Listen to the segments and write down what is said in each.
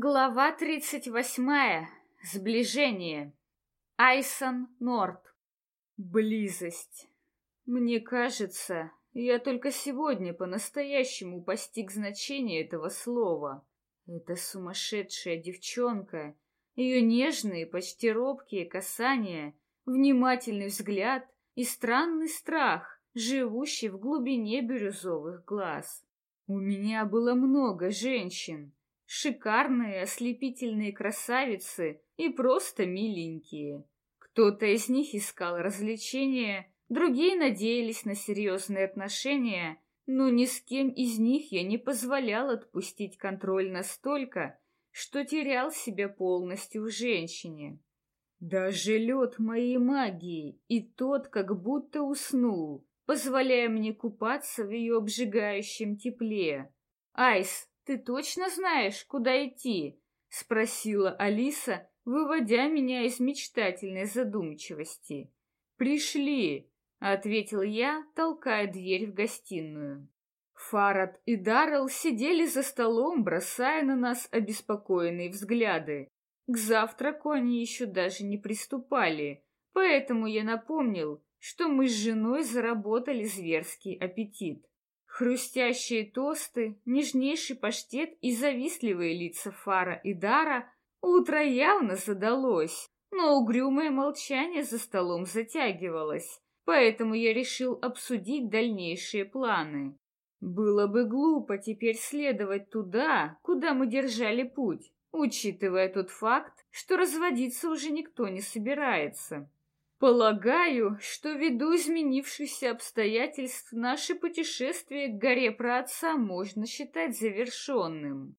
Глава тридцать восьмая. Сближение. Айсон Норт. Близость. Мне кажется, я только сегодня по-настоящему постиг значение этого слова. Эта сумасшедшая девчонка, ее нежные, почти робкие касания, внимательный взгляд и странный страх, живущий в глубине бирюзовых глаз. У меня было много женщин, Шикарные, ослепительные красавицы и просто миленькие. Кто-то из них искал развлечения, другие надеялись на серьезные отношения, но ни с кем из них я не позволял отпустить контроль настолько, что терял себя полностью в женщине. Даже лед моей магии и тот как будто уснул, позволяя мне купаться в ее обжигающем тепле. Айс, «Ты точно знаешь, куда идти?» — спросила Алиса, выводя меня из мечтательной задумчивости. «Пришли!» — ответил я, толкая дверь в гостиную. Фарад и Даррелл сидели за столом, бросая на нас обеспокоенные взгляды. К завтраку они еще даже не приступали, поэтому я напомнил, что мы с женой заработали зверский аппетит. Хрустящие тосты, нежнейший паштет и завистливые лица Фара и Дара утро явно задалось, но угрюмое молчание за столом затягивалось, поэтому я решил обсудить дальнейшие планы. Было бы глупо теперь следовать туда, куда мы держали путь, учитывая тот факт, что разводиться уже никто не собирается. Полагаю, что ввиду изменившихся обстоятельств наше путешествие к горе праотца можно считать завершенным.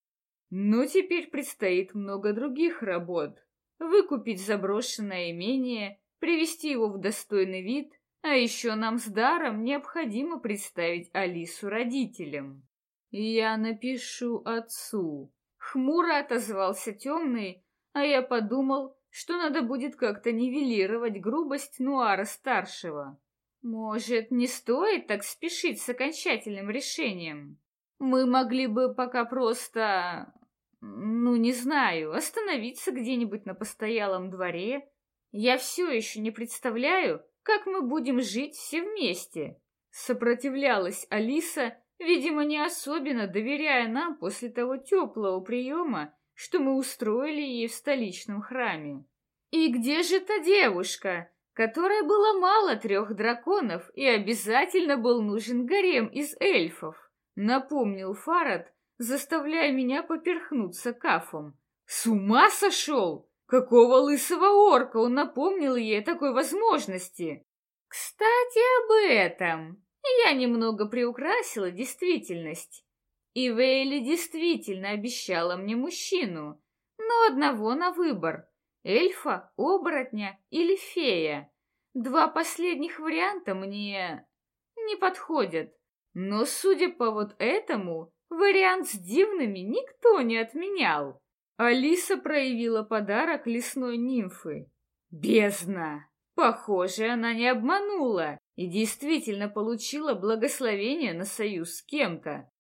Но теперь предстоит много других работ. Выкупить заброшенное имение, привести его в достойный вид, а еще нам с Даром необходимо представить Алису родителям. Я напишу отцу. Хмуро отозвался темный, а я подумал, что надо будет как-то нивелировать грубость Нуара-старшего. Может, не стоит так спешить с окончательным решением? Мы могли бы пока просто, ну, не знаю, остановиться где-нибудь на постоялом дворе. Я все еще не представляю, как мы будем жить все вместе. Сопротивлялась Алиса, видимо, не особенно доверяя нам после того теплого приема, что мы устроили ей в столичном храме. И где же та девушка, которая была мало трех драконов и обязательно был нужен гарем из эльфов? Напомнил Фарад, заставляя меня поперхнуться кафом. С ума сошел! Какого лысого орка он напомнил ей о такой возможности? Кстати, об этом. Я немного приукрасила действительность. И Вейли действительно обещала мне мужчину, но одного на выбор — эльфа, оборотня или фея. Два последних варианта мне не подходят, но, судя по вот этому, вариант с дивными никто не отменял. Алиса проявила подарок лесной нимфы. Бездна! Похоже, она не обманула и действительно получила благословение на союз с кем-то.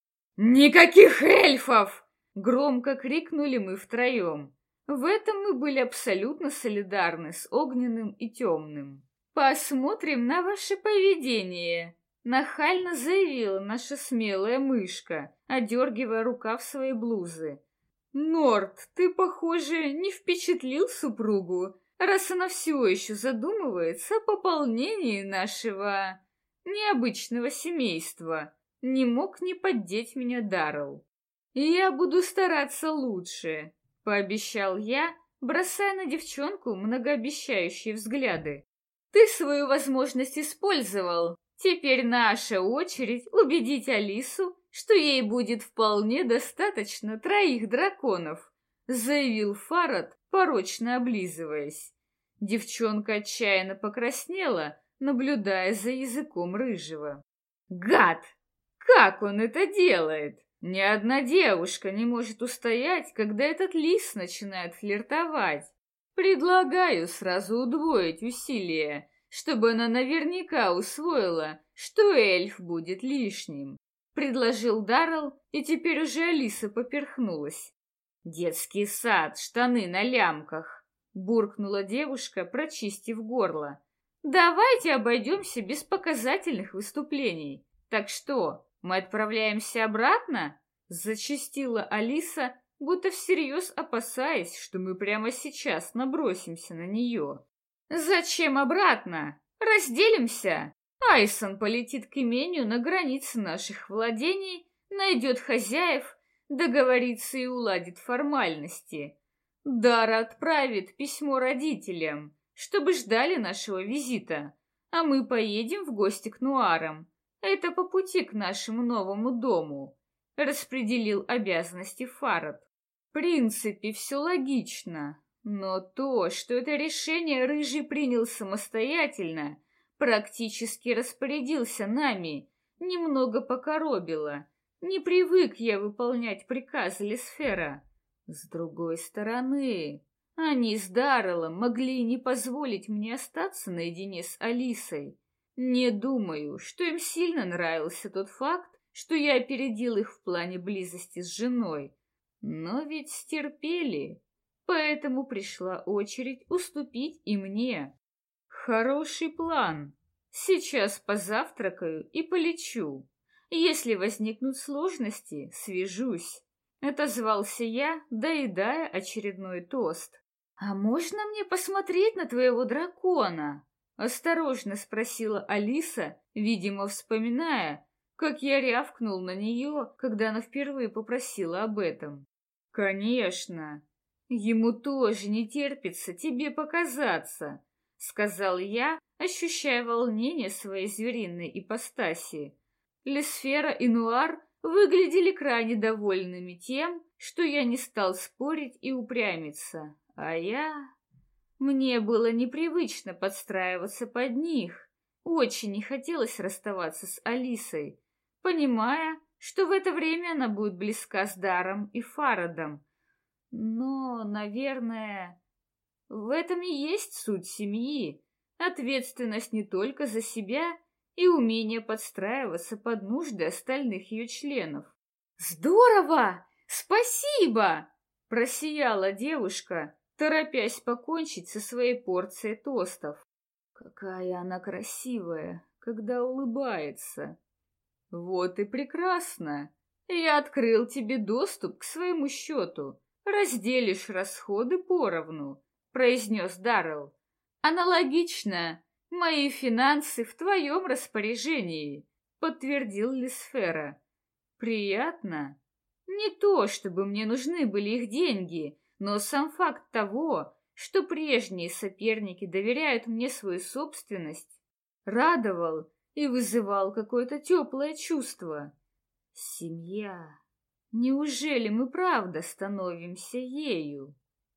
«Никаких эльфов!» — громко крикнули мы втроем. В этом мы были абсолютно солидарны с огненным и темным. «Посмотрим на ваше поведение», — нахально заявила наша смелая мышка, одергивая рукав своей блузы. «Норт, ты, похоже, не впечатлил супругу, раз она все еще задумывается о пополнении нашего необычного семейства», не мог не поддеть меня Даррелл. «Я буду стараться лучше», — пообещал я, бросая на девчонку многообещающие взгляды. «Ты свою возможность использовал. Теперь наша очередь убедить Алису, что ей будет вполне достаточно троих драконов», — заявил Фарад, порочно облизываясь. Девчонка отчаянно покраснела, наблюдая за языком рыжего. «Гад!» Как он это делает? Ни одна девушка не может устоять, когда этот лис начинает флиртовать. Предлагаю сразу удвоить усилия, чтобы она наверняка усвоила, что эльф будет лишним. Предложил Даррелл, и теперь уже Алиса поперхнулась. Детский сад, штаны на лямках, буркнула девушка, прочистив горло. Давайте обойдемся без показательных выступлений. Так что, мы отправляемся обратно? Зачастила Алиса, будто всерьез опасаясь, что мы прямо сейчас набросимся на нее. «Зачем обратно? Разделимся!» Айсон полетит к имению на границе наших владений, найдет хозяев, договорится и уладит формальности. Дара отправит письмо родителям, чтобы ждали нашего визита, а мы поедем в гости к Нуарам. Это по пути к нашему новому дому. Распределил обязанности Фарад. В принципе, все логично, но то, что это решение Рыжий принял самостоятельно, практически распорядился нами, немного покоробило. Не привык я выполнять приказы Лисфера. С другой стороны, они с Дарреллом могли не позволить мне остаться наедине с Алисой. Не думаю, что им сильно нравился тот факт, что я опередил их в плане близости с женой. Но ведь стерпели, поэтому пришла очередь уступить и мне. Хороший план. Сейчас позавтракаю и полечу. Если возникнут сложности, свяжусь. Отозвался я, доедая очередной тост. «А можно мне посмотреть на твоего дракона?» Осторожно спросила Алиса, видимо, вспоминая, как я рявкнул на нее, когда она впервые попросила об этом. «Конечно. Ему тоже не терпится тебе показаться», — сказал я, ощущая волнение своей звериной ипостаси. Лесфера и Нуар выглядели крайне довольными тем, что я не стал спорить и упрямиться, а я... Мне было непривычно подстраиваться под них. Очень не хотелось расставаться с Алисой, понимая, что в это время она будет близка с Даром и Фарадом. Но, наверное, в этом и есть суть семьи. Ответственность не только за себя и умение подстраиваться под нужды остальных ее членов. «Здорово! Спасибо!» — просияла девушка, торопясь покончить со своей порцией тостов. «Какая она красивая, когда улыбается!» Вот и прекрасно. Я открыл тебе доступ к своему счету. Разделишь расходы поровну, произнес Даррелл. Аналогично. Мои финансы в твоем распоряжении, подтвердил Лисфера. Приятно. Не то, чтобы мне нужны были их деньги, но сам факт того, что прежние соперники доверяют мне свою собственность, радовал и вызывал какое-то теплое чувство. Семья. Неужели мы правда становимся ею?